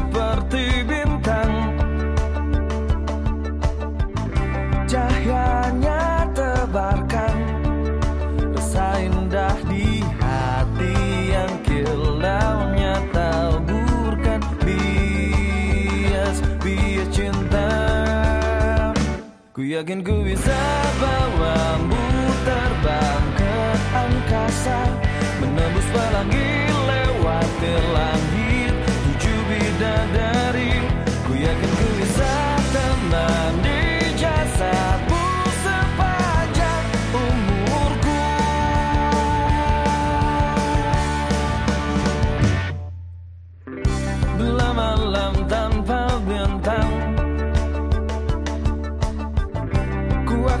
seperti bintang. Cahayanya tebarkan Rasa indah di hati yang kilaunya taburkan. Bias, bias cinta. Ku yakin ku bisa bawamu terbang ke angkasa.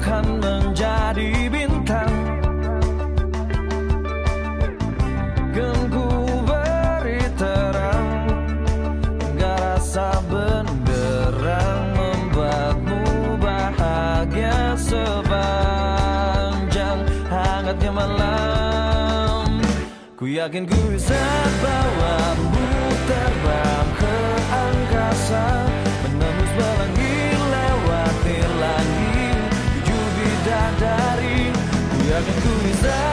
Akan menjadi bintang. Kan ku beri terang Hingga rasa benderang Membuatmu bahagia sepanjang hangatnya malam. Ku yakin ku bisa bawamu terbang Who is that?